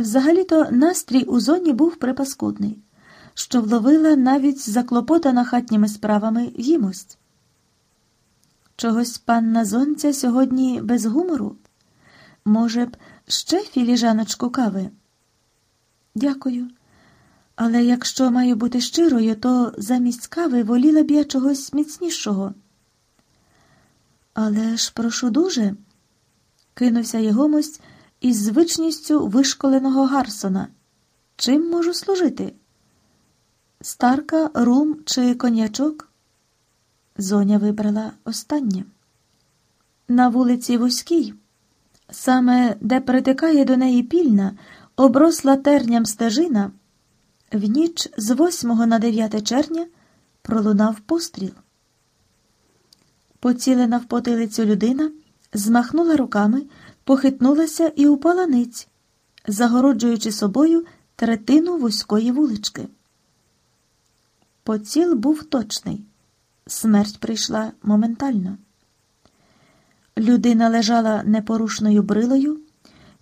Взагалі-то настрій у зоні був припаскудний, що вловила навіть заклопотана хатніми справами їмость. Чогось панна зонця сьогодні без гумору? Може б, ще філіжаночку кави? Дякую. Але якщо маю бути щирою, то замість кави воліла б я чогось міцнішого. Але ж прошу дуже, кинувся його мость із звичністю вишколеного Гарсона. Чим можу служити? Старка, рум чи конячок? Зоня вибрала останнє. На вулиці Вузькій, саме де притикає до неї пільна, обросла терням стежина, в ніч з 8 на 9 червня пролунав постріл. Поцілена в потилицю людина змахнула руками, похитнулася і упала ниць, загороджуючи собою третину вузької вулички. Поціл був точний. Смерть прийшла моментально. Людина лежала непорушною брилою,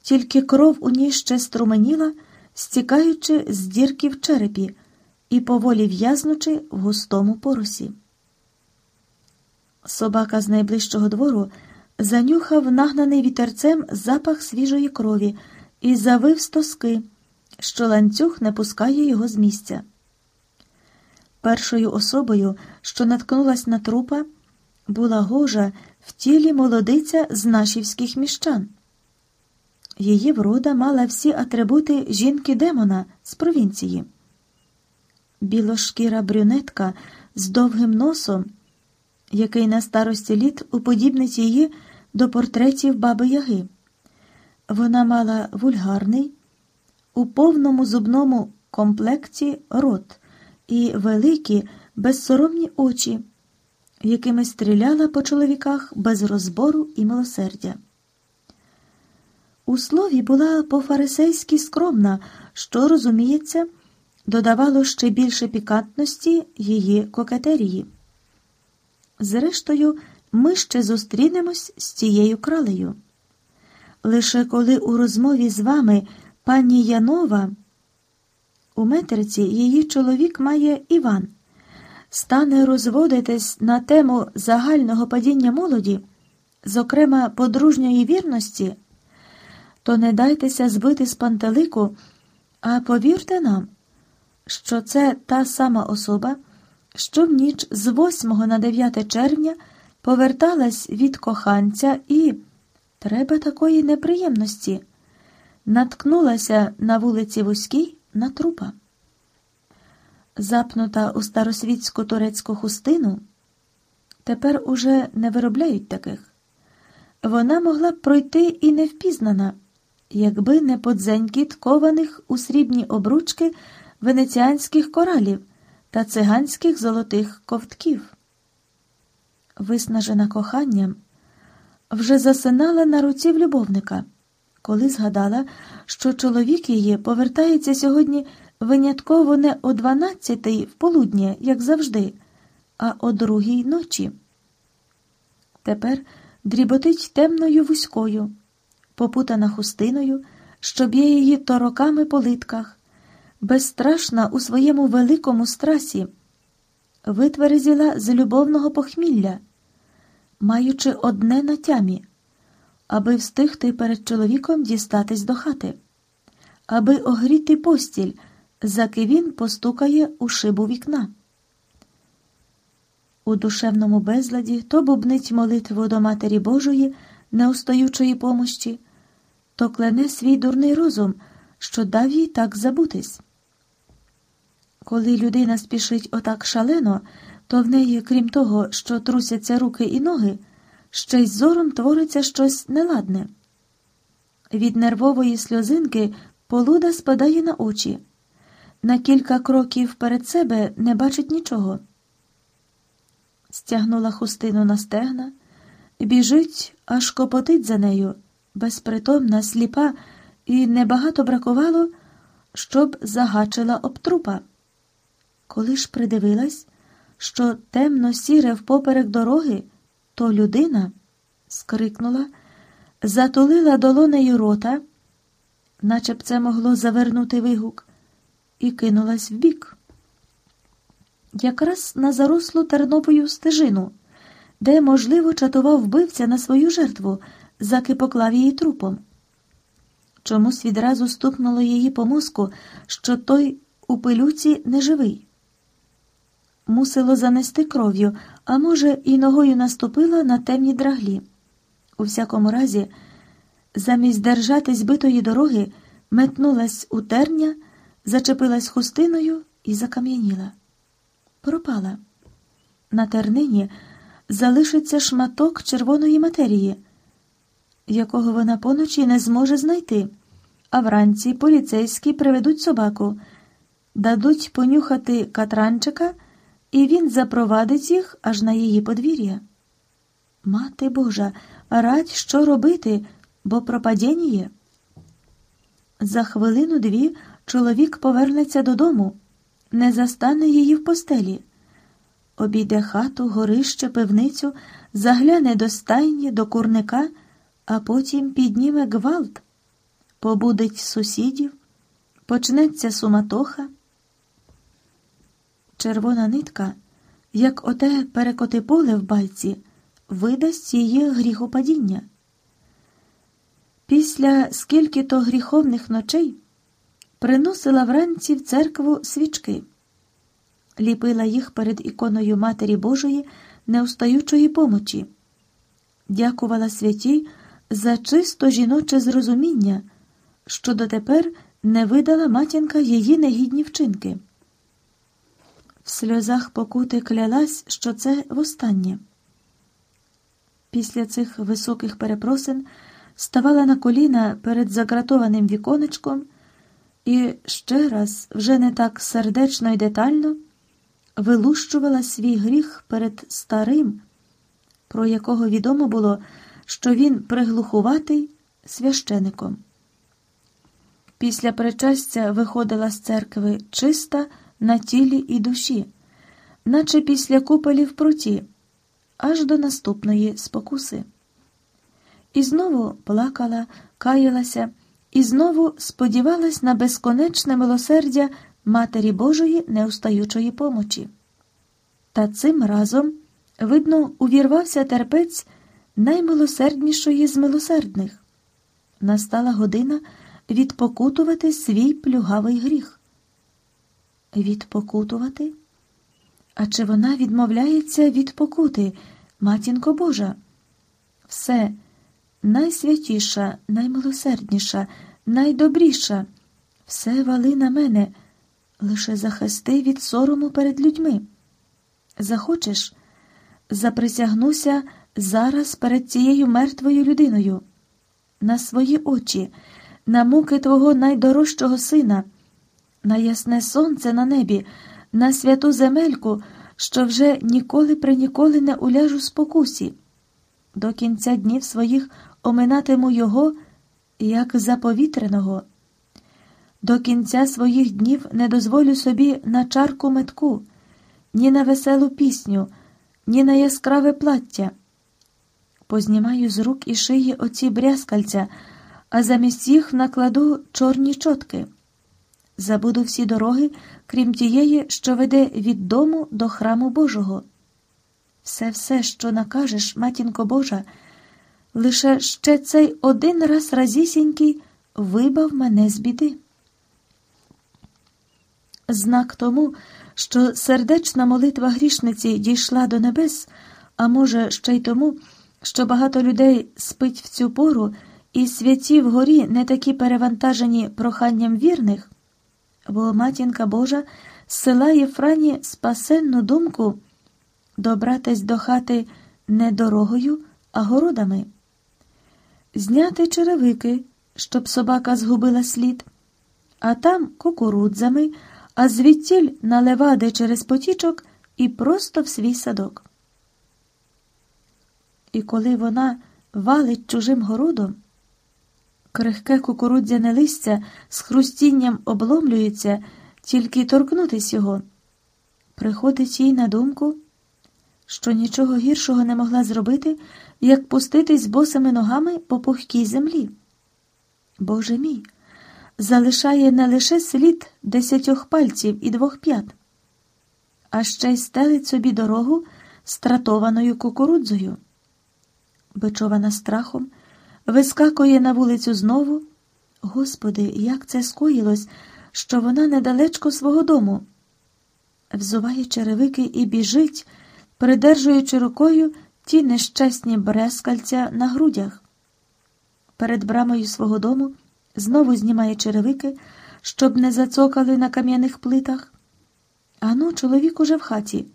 тільки кров у ній ще струменіла, стікаючи з дірки в черепі і поволі в'язнучи в густому поросі. Собака з найближчого двору занюхав нагнаний вітерцем запах свіжої крові і завив з тоски, що ланцюг не пускає його з місця. Першою особою, що наткнулась на трупа, була гожа в тілі молодиця з нашівських міщан. Її врода мала всі атрибути жінки демона з провінції. Білошкіра брюнетка з довгим носом, який на старості літ уподібнить її до портретів баби Яги. Вона мала вульгарний, у повному зубному комплекті рот і великі, безсоромні очі, якими стріляла по чоловіках без розбору і милосердя. У слові була по-фарисейськи скромна, що, розуміється, додавало ще більше пікантності її кокетерії. Зрештою, ми ще зустрінемось з цією кралею. Лише коли у розмові з вами пані Янова. У метриці її чоловік має Іван, стане розводитись на тему загального падіння молоді, зокрема подружньої вірності, то не дайтеся збити з пантелику, а повірте нам, що це та сама особа, що в ніч з 8 на 9 червня поверталась від коханця і, треба такої неприємності, наткнулася на вулиці Вузькій на трупа. Запнута у старосвітську турецьку хустину, тепер уже не виробляють таких. Вона могла б пройти і невпізнана, якби не подзенькіт кованих у срібні обручки венеціанських коралів та циганських золотих ковтків. Виснажена коханням, вже засинала на руці в любовника коли згадала, що чоловік її повертається сьогодні винятково не о дванадцятий в полудня, як завжди, а о другій ночі. Тепер дріботить темною вузькою, попутана хустиною, що б'є її тороками по литках, безстрашна у своєму великому страсі, витверезіла з любовного похмілля, маючи одне на тямі аби встигти перед чоловіком дістатись до хати, аби огріти постіль, заки він постукає у шибу вікна. У душевному безладі то бубнить молитву до Матері Божої, неустаючої помощі, то клене свій дурний розум, що дав їй так забутись. Коли людина спішить отак шалено, то в неї, крім того, що трусяться руки і ноги, ще й зором твориться щось неладне. Від нервової сльозинки полуда спадає на очі. На кілька кроків перед себе не бачить нічого. Стягнула хустину на стегна, біжить, аж копотить за нею, безпритомна, сліпа, і небагато бракувало, щоб загачила об трупа. Коли ж придивилась, що темно сіре впоперек дороги то людина скрикнула, затулила долонею рота, наче б це могло завернути вигук, і кинулась вбік. Якраз на зарослу тернопою стежину, де, можливо, чатував вбивця на свою жертву, заки поклав її трупом. Чомусь відразу стукнуло її по мозку, що той у пилюці неживий. Мусило занести кров'ю, а може, і ногою наступила на темні драглі. У всякому разі, замість держати збитої дороги, метнулась у терня, зачепилась хустиною і закам'яніла. Пропала. На тернині залишиться шматок червоної матерії, якого вона поночі не зможе знайти, а вранці поліцейські приведуть собаку, дадуть понюхати катранчика, і він запровадить їх аж на її подвір'я. Мати Божа, радь, що робити, бо пропадєніє. За хвилину-дві чоловік повернеться додому, не застане її в постелі. Обійде хату, горище, пивницю, загляне до стайні, до курника, а потім підніме гвалт, побудить сусідів, почнеться суматоха. Червона нитка, як оте перекоти поле в байці, видасть її гріхопадіння. Після скільки то гріховних ночей приносила вранці в церкву свічки, ліпила їх перед іконою Матері Божої неустаючої помочі, дякувала святій за чисто жіноче зрозуміння, що дотепер не видала матінка її негідні вчинки. В сльозах покути клялась, що це востаннє. Після цих високих перепросин ставала на коліна перед загратованим віконечком і ще раз, вже не так сердечно і детально, вилущувала свій гріх перед старим, про якого відомо було, що він приглухуватий священиком. Після причастя виходила з церкви чиста на тілі і душі, наче після купелі в пруті, аж до наступної спокуси. І знову плакала, каялася, і знову сподівалась на безконечне милосердя Матері Божої неустаючої помочі. Та цим разом, видно, увірвався терпець наймилосерднішої з милосердних. Настала година відпокутувати свій плюгавий гріх. Відпокутувати? А чи вона відмовляється від покути, матінко Божа? Все найсвятіша, наймилосердніша, найдобріша, все вали на мене, лише захисти від сорому перед людьми. Захочеш, заприсягнуся зараз перед цією мертвою людиною, на свої очі, на муки твого найдорожчого сина, на ясне сонце на небі, на святу земельку, що вже ніколи при ніколи не уляжу спокусі. До кінця днів своїх оминатиму його, як заповітреного. До кінця своїх днів не дозволю собі на чарку метку, ні на веселу пісню, ні на яскраве плаття. Познімаю з рук і шиї оці брязкальця, а замість їх накладу чорні чотки. Забуду всі дороги, крім тієї, що веде від дому до храму Божого. Все, все, що накажеш, матінко Божа, лише ще цей один раз разісінький вибав мене з біди. Знак тому, що сердечна молитва грішниці дійшла до небес, а може, ще й тому, що багато людей спить в цю пору, і святі вгорі не такі перевантажені проханням вірних, бо матінка Божа зсилає Франі спасенну думку добратись до хати не дорогою, а городами, зняти черевики, щоб собака згубила слід, а там кукурудзами, а звідтіль на левади через потічок і просто в свій садок. І коли вона валить чужим городом, крихке кукурудзяне листя з хрустінням обломлюється, тільки торкнутись його, приходить їй на думку що нічого гіршого не могла зробити, як пуститись босими ногами по пухкій землі. Боже мій, залишає не лише слід десятьох пальців і двох п'ят, а ще й стелить собі дорогу стратованою кукурудзою. Бичована страхом, вискакує на вулицю знову. Господи, як це скоїлось, що вона недалечко свого дому. Взуває черевики і біжить, придержуючи рукою ті нещасні брескальця на грудях. Перед брамою свого дому знову знімає черевики, щоб не зацокали на кам'яних плитах. Ану, чоловік уже в хаті,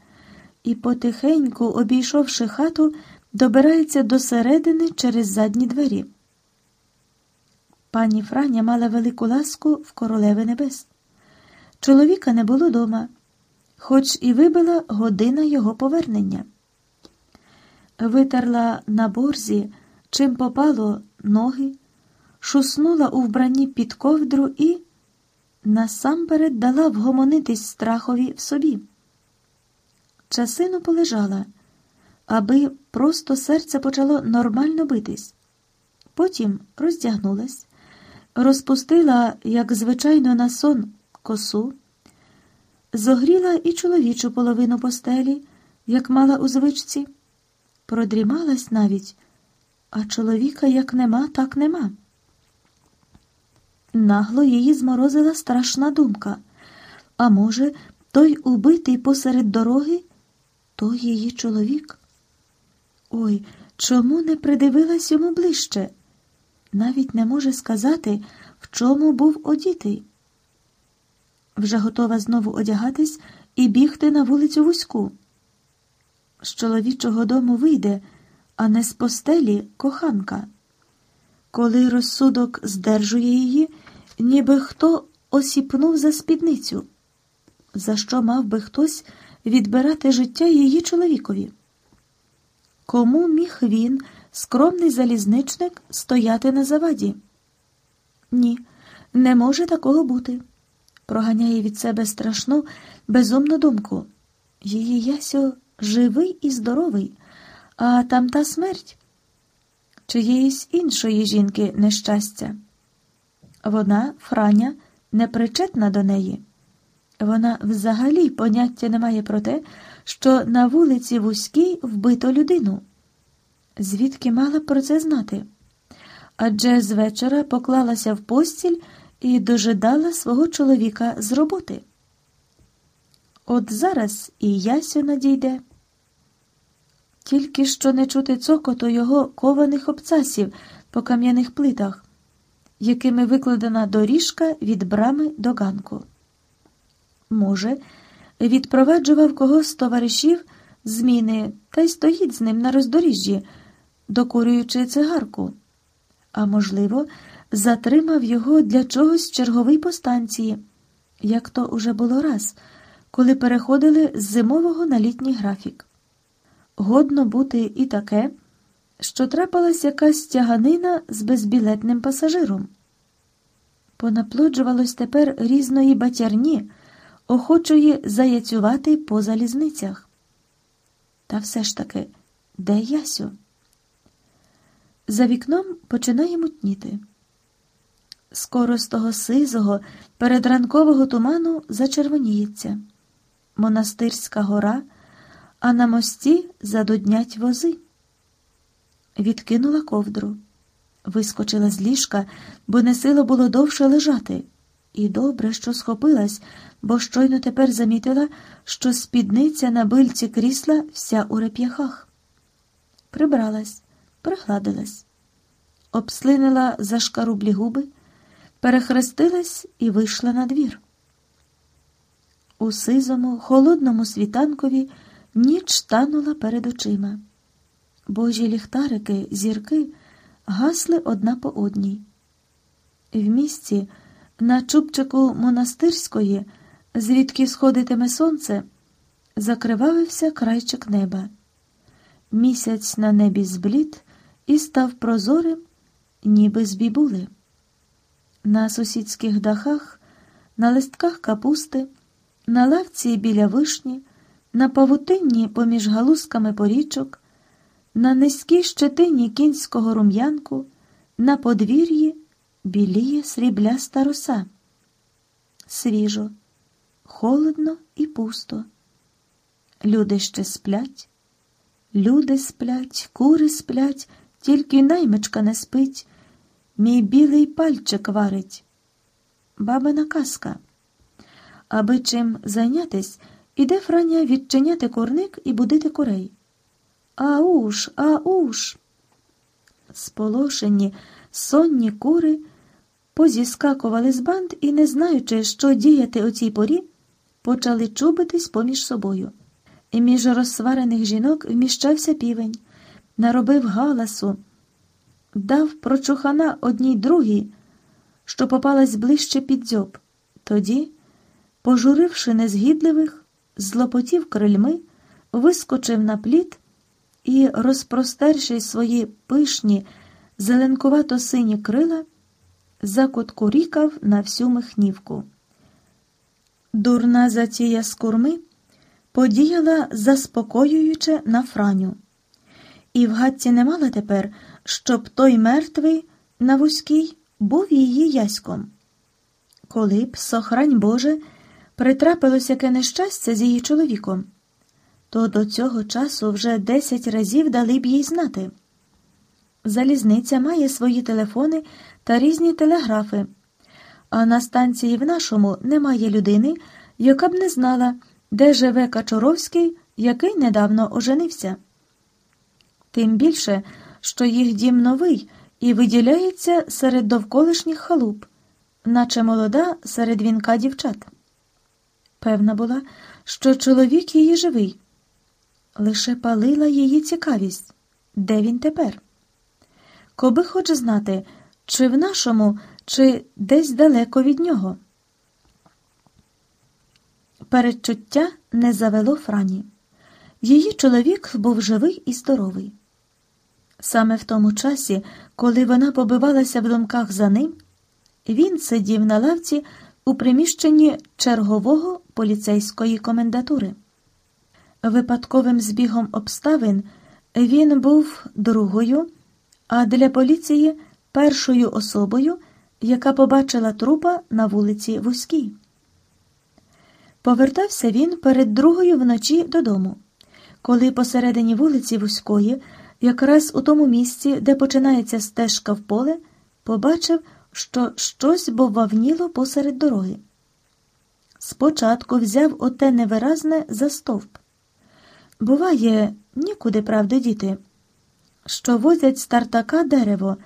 і, потихеньку, обійшовши хату, добирається до середини через задні двері. Пані Франя мала велику ласку в королеви небес. Чоловіка не було дома, хоч і вибила година його повернення. Витерла на борзі, чим попало ноги, шуснула у вбранні під ковдру і насамперед дала вгомонитись страхові в собі. Часину полежала, аби просто серце почало нормально битись. Потім роздягнулась, розпустила, як звичайно, на сон косу, зогріла і чоловічу половину постелі, як мала у звичці, продрімалась навіть, а чоловіка як нема, так нема. Нагло її зморозила страшна думка. А може, той убитий посеред дороги, то її чоловік? Ой, чому не придивилась йому ближче? Навіть не може сказати, в чому був одітий. Вже готова знову одягатись і бігти на вулицю вузьку. З чоловічого дому вийде, а не з постелі коханка. Коли розсудок здержує її, ніби хто осіпнув за спідницю, за що мав би хтось відбирати життя її чоловікові? Кому міг він, скромний залізничник, стояти на заваді? Ні, не може такого бути. Проганяє від себе страшну, безумну думку. Її ясьо живий і здоровий, а там та смерть чиєїсь іншої жінки нещастя. Вона, Франя, не причетна до неї. Вона взагалі поняття не має про те, що на вулиці вузькій вбито людину. Звідки мала про це знати? Адже з вечора поклалася в постіль і дожидала свого чоловіка з роботи. От зараз і Ясю надійде. Тільки що не чути цокоту його кованих обцасів по кам'яних плитах, якими викладена доріжка від брами до ганку. Може, відпроваджував когось з товаришів зміни та й стоїть з ним на роздоріжжі, докурюючи цигарку, а можливо, затримав його для чогось в черговій постанції, як то уже було раз, коли переходили з зимового на літній графік годно бути і таке, що трапилась якась тяганина з безбілетним пасажиром. Понаплоджувалось тепер різної батярні, охочої заяцювати по залізницях. Та все ж таки, де Ясю? За вікном починає мутніти. Скоро з того сизого, передранкового туману зачервоніється. Монастирська гора а на мості задуднять вози. Відкинула ковдру, вискочила з ліжка, бо не сило було довше лежати. І добре, що схопилась, бо щойно тепер замітила, що спідниця на бильці крісла вся у реп'яхах. Прибралась, пригладилась, обслинила за шкарублі губи, перехрестилась і вийшла на двір. У сизому, холодному світанкові. Ніч танула перед очима. Божі ліхтарики, зірки гасли одна по одній. В місці, на чубчику монастирської, звідки сходитиме сонце, закривавився крайчик неба. Місяць на небі зблід і став прозорим, ніби з бібули. На сусідських дахах, на листках капусти, на лавці біля вишні на павутинні поміж галузками порічок, на низькій щетині кінського рум'янку, на подвір'ї біліє срібляста роса. Свіжо, холодно і пусто. Люди ще сплять, люди сплять, кури сплять, тільки наймичка не спить, мій білий пальчик варить. Бабина казка. Аби чим зайнятись, іде Франя відчиняти курник і будити курей. Ауш, ауш. Сполошені, сонні кури позіскакували з банд і, не знаючи, що діяти у цій порі, почали чубитись поміж собою. І між розсварених жінок вміщався півень, наробив галасу, дав прочухана одній другій, що попалась ближче під дзьоб. Тоді, пожуривши незгідливих, злопотів крильми, вискочив на пліт і, розпростерши свої пишні, зеленкувато сині крила, закуткурікав на всю михнівку. Дурна затія з курми подіяла заспокоююче на Франю. І в гадці не мала тепер, щоб той мертвий на вузькій був її яськом. Коли б, сохрань Боже, притрапилось яке нещастя з її чоловіком, то до цього часу вже десять разів дали б їй знати. Залізниця має свої телефони та різні телеграфи, а на станції в нашому немає людини, яка б не знала, де живе Качуровський, який недавно оженився. Тим більше, що їх дім новий і виділяється серед довколишніх халуп, наче молода серед вінка дівчат. Певна була, що чоловік її живий, лише палила її цікавість, де він тепер. Коби хоче знати, чи в нашому, чи десь далеко від нього. Передчуття не завело Франі. Її чоловік був живий і здоровий. Саме в тому часі, коли вона побивалася в думках за ним, він сидів на лавці у приміщенні чергового поліцейської комендатури. Випадковим збігом обставин він був другою, а для поліції першою особою, яка побачила трупа на вулиці Вузькій. Повертався він перед другою вночі додому, коли посередині вулиці Вузької, якраз у тому місці, де починається стежка в поле, побачив, що щось боввавніло посеред дороги. Спочатку взяв оте невиразне за стовп. Буває, нікуди правди діти, що возять стартака дерево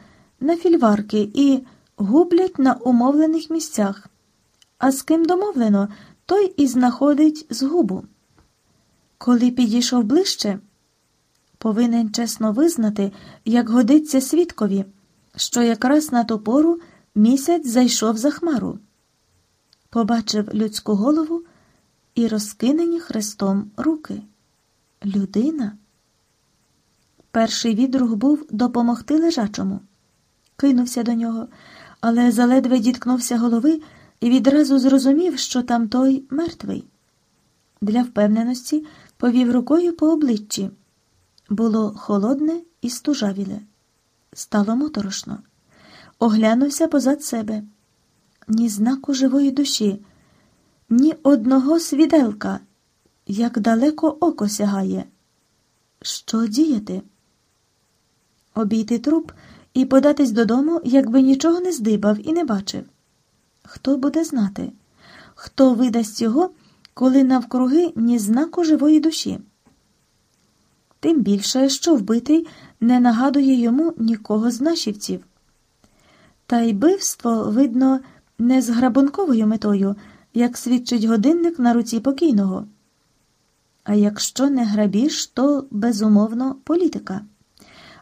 на фільварки і гублять на умовлених місцях, а з ким домовлено, той і знаходить згубу. Коли підійшов ближче, повинен чесно визнати, як годиться свідкові, що якраз на ту пору місяць зайшов за хмару, побачив людську голову і розкинені хрестом руки. Людина. Перший відрух був допомогти лежачому. Кинувся до нього, але заледве діткнувся голови і відразу зрозумів, що там той мертвий. Для впевненості повів рукою по обличчі. Було холодне і стужавіле. Стало моторошно. Оглянувся позад себе. Ні знаку живої душі, ні одного свіделка, як далеко око сягає. Що діяти? Обійти труп і податись додому, якби нічого не здибав і не бачив. Хто буде знати, хто видасть його, коли навкруги ні знаку живої душі? Тим більше, що вбитий не нагадує йому нікого з нашівців. Та й бивство, видно, не з грабунковою метою, як свідчить годинник на руці покійного. А якщо не грабіж, то безумовно політика.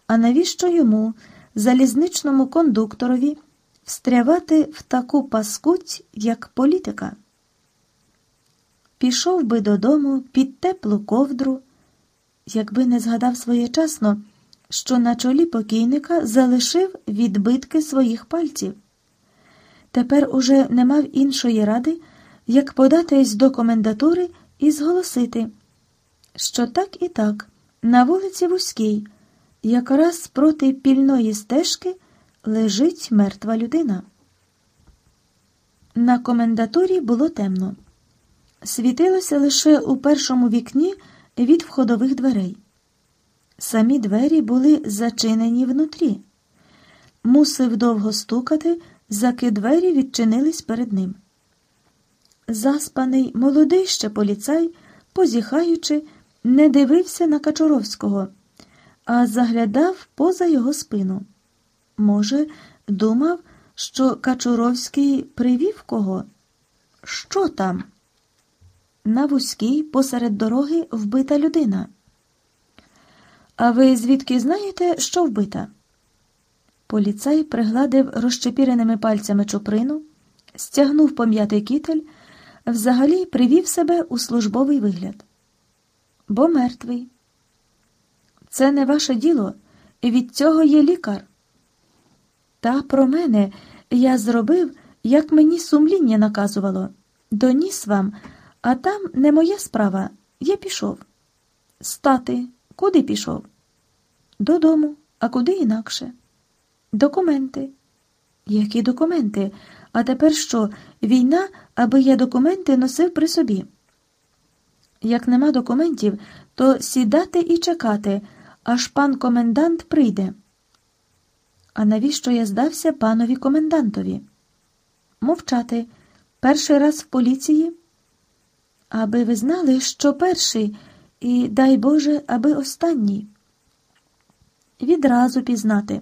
А навіщо йому, залізничному кондукторові, встрявати в таку паскуть, як політика? Пішов би додому під теплу ковдру, якби не згадав своєчасно, що на чолі покійника залишив відбитки своїх пальців. Тепер уже не мав іншої ради, як податись до комендатури і зголосити, що так і так, на вулиці Вузькій, якраз проти пільної стежки лежить мертва людина. На комендатурі було темно. Світилося лише у першому вікні від входових дверей. Самі двері були зачинені внутрі. Мусив довго стукати, заки двері відчинились перед ним. Заспаний молодий ще поліцай, позіхаючи, не дивився на Качуровського, а заглядав поза його спину. Може, думав, що Качуровський привів кого? Що там? На вузькій посеред дороги вбита людина. А ви звідки знаєте, що вбита? Поліцай пригладив розчепіреними пальцями чуприну, стягнув пом'ятий кітель, взагалі привів себе у службовий вигляд. Бо мертвий. Це не ваше діло, від цього є лікар. Та про мене я зробив, як мені сумління наказувало. Доніс вам, а там не моя справа. Я пішов. Стати, куди пішов? Додому, а куди інакше? Документи. Які документи? А тепер що? Війна, аби я документи носив при собі. Як нема документів, то сідати і чекати, аж пан комендант прийде. А навіщо я здався панові комендантові? Мовчати. Перший раз в поліції? Аби ви знали, що перший, і дай Боже, аби останній. Відразу пізнати.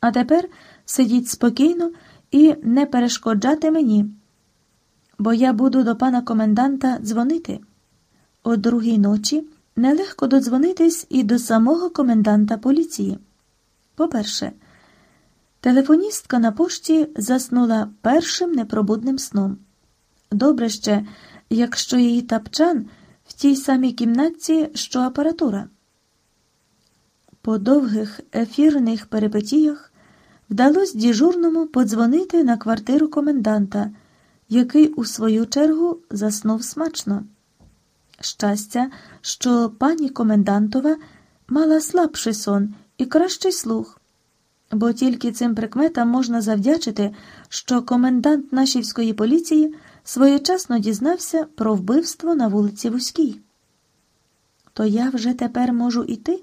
А тепер сидіть спокійно і не перешкоджати мені, бо я буду до пана коменданта дзвонити. О другій ночі нелегко додзвонитись і до самого коменданта поліції. По-перше, телефоністка на пошті заснула першим непробудним сном. Добре ще, якщо її тапчан в тій самій кімнатці, що апаратура. По довгих ефірних перипетіях вдалося діжурному подзвонити на квартиру коменданта, який, у свою чергу, заснув смачно. Щастя, що пані комендантова мала слабший сон і кращий слух, бо тільки цим прикметам можна завдячити, що комендант нашівської поліції своєчасно дізнався про вбивство на вулиці Вузькій. То я вже тепер можу іти?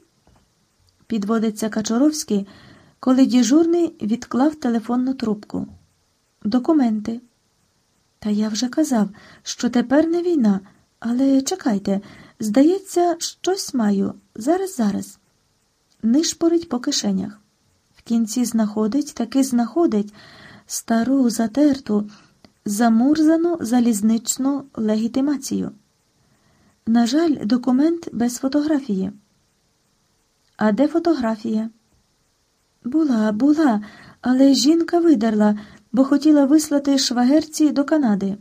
Підводиться Качоровський, коли діжурний відклав телефонну трубку. Документи. Та я вже казав, що тепер не війна, але чекайте, здається, щось маю. Зараз, зараз. Нишпорить по кишенях. В кінці знаходить, таки знаходить стару, затерту, замурзану залізничну легітимацію. На жаль, документ без фотографії. А де фотографія? Була, була, але жінка видерла, бо хотіла вислати швагерці до Канади.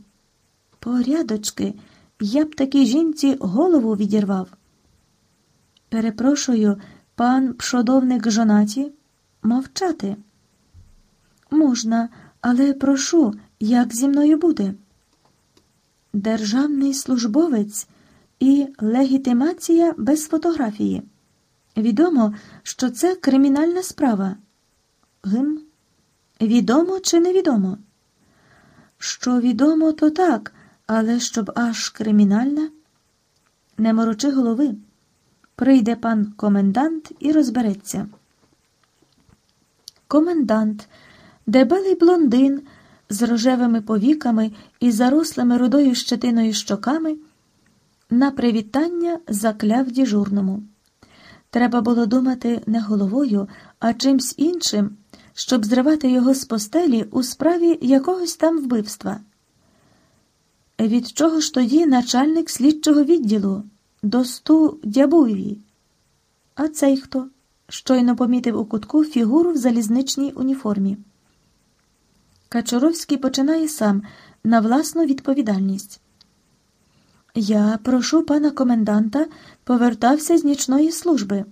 Порядочки, я б такій жінці голову відірвав. Перепрошую, пан пшодовник жонаті, мовчати. Можна, але прошу, як зі мною буде. Державний службовець і легітимація без фотографії. Відомо, що це кримінальна справа. Гм? Відомо чи невідомо? Що відомо, то так, але щоб аж кримінальна? Не морочи голови. Прийде пан комендант і розбереться. Комендант, дебелий блондин з рожевими повіками і зарослими рудою щетиною щоками, на привітання закляв діжурному. Треба було думати не головою, а чимсь іншим, щоб зривати його з постелі у справі якогось там вбивства. Від чого ж тоді начальник слідчого відділу досту дябуєві? А цей хто? Щойно помітив у кутку фігуру в залізничній уніформі. Качуровський починає сам на власну відповідальність. Я прошу пана коменданта повертався з нічної служби.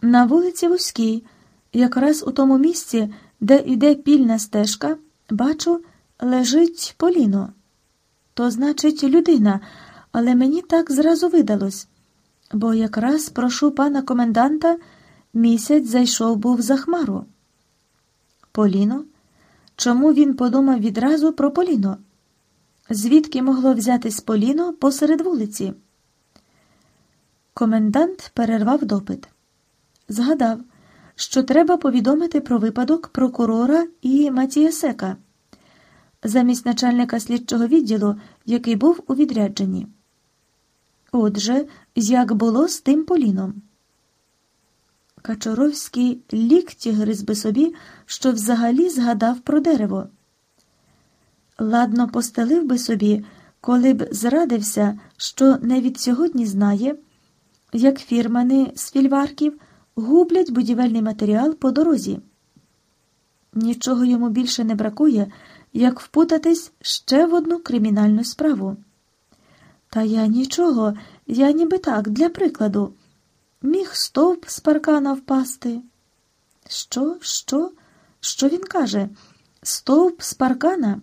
На вулиці Вузькій, якраз у тому місці, де йде пільна стежка, бачу, лежить поліно. То, значить, людина, але мені так зразу видалось, бо якраз прошу пана коменданта місяць зайшов був за хмару. Поліно, чому він подумав відразу про Поліно? Звідки могло взятись Поліно посеред вулиці? Комендант перервав допит. Згадав, що треба повідомити про випадок прокурора і Матієсека замість начальника слідчого відділу, який був у відрядженні. Отже, як було з тим Поліном? Качоровський лікті гриз би собі, що взагалі згадав про дерево. Ладно постелив би собі, коли б зрадився, що не від сьогодні знає, як фірмани з фільварків гублять будівельний матеріал по дорозі. Нічого йому більше не бракує, як впутатись ще в одну кримінальну справу. Та я нічого, я ніби так, для прикладу, міг стовп з паркана впасти. Що, що? Що він каже? Стовп з паркана?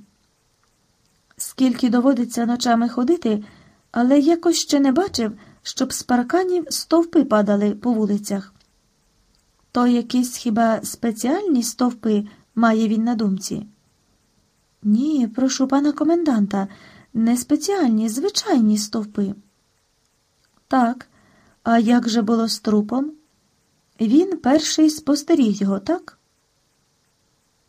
Скільки доводиться ночами ходити, але якось ще не бачив, щоб з парканів стовпи падали по вулицях. То якісь хіба спеціальні стовпи має він на думці? Ні, прошу пана коменданта, не спеціальні, звичайні стовпи. Так, а як же було з трупом? Він перший спостеріг його, так?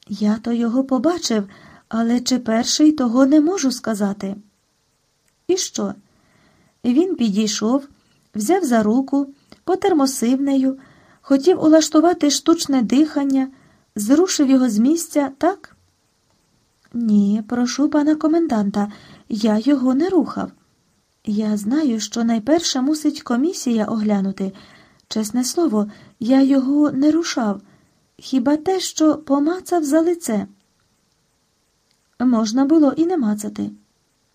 Я то його побачив, але чи перший того не можу сказати. І що? Він підійшов, взяв за руку, потермосив нею, хотів улаштувати штучне дихання, зрушив його з місця, так? Ні, прошу пана коменданта, я його не рухав. Я знаю, що найперше мусить комісія оглянути. Чесне слово, я його не рушав, хіба те, що помацав за лице. Можна було і не мацати.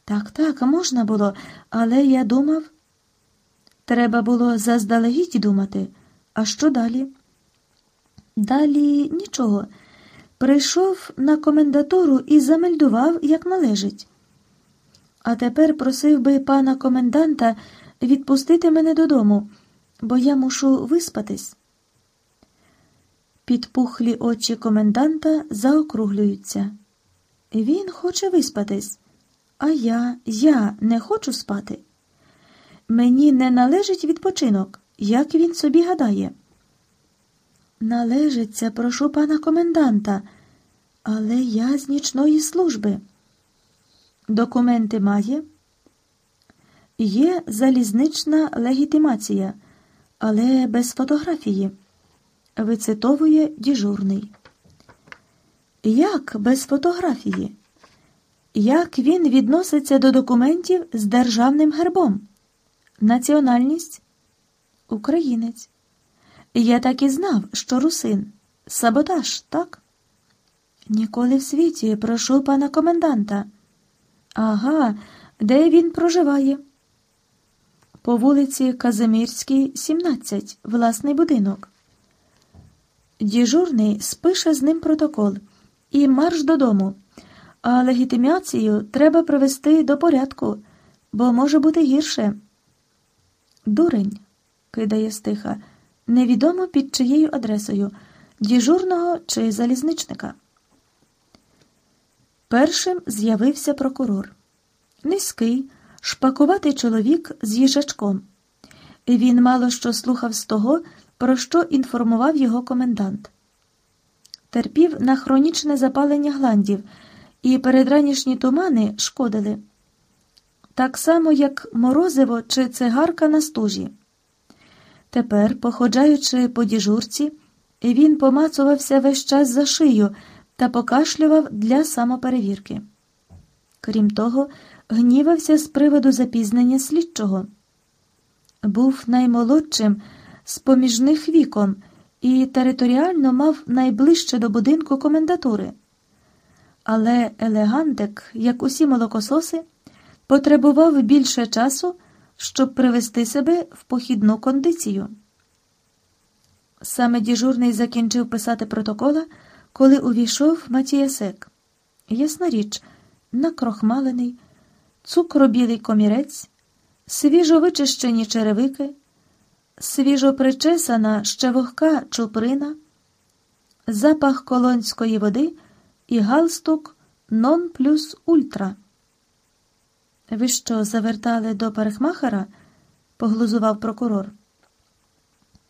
Так, так, можна було, але я думав. Треба було заздалегідь думати. А що далі? Далі нічого. Прийшов на комендатуру і замельдував, як належить. А тепер просив би пана коменданта відпустити мене додому, бо я мушу виспатись. Підпухлі очі коменданта заокруглюються. Він хоче виспатись, а я, я не хочу спати. Мені не належить відпочинок, як він собі гадає. Належиться, прошу пана коменданта, але я з нічної служби. Документи має? Є залізнична легітимація, але без фотографії. Вицитовує діжурний. Як без фотографії? Як він відноситься до документів з державним гербом? Національність? Українець. Я так і знав, що русин. Саботаж, так? Ніколи в світі прошу пана коменданта. Ага, де він проживає? По вулиці Казимирській, 17, власний будинок. Діжурний спише з ним протокол і марш додому. А легітимацію треба привести до порядку, бо може бути гірше. Дурень, кидає стиха, невідомо під чиєю адресою діжурного чи залізничника. Першим з'явився прокурор. Низький, шпакуватий чоловік з їжачком. Він мало що слухав з того, про що інформував його комендант. Терпів на хронічне запалення гландів, і передранішні тумани шкодили. Так само, як морозиво чи цигарка на стужі. Тепер, походжаючи по діжурці, він помацувався весь час за шию та покашлював для самоперевірки. Крім того, гнівався з приводу запізнення слідчого. Був наймолодшим з поміжних віком і територіально мав найближче до будинку комендатури. Але елегантик, як усі молокососи, потребував більше часу, щоб привести себе в похідну кондицію. Саме діжурний закінчив писати протокола, коли увійшов Матіясек. Ясна річ, накрохмалений, цукробілий комірець, свіжо вичищені черевики, свіжо причесана ще вогка чуприна, запах колонської води і галстук нон плюс ультра. Ви що, завертали до парикмахера? поглузував прокурор.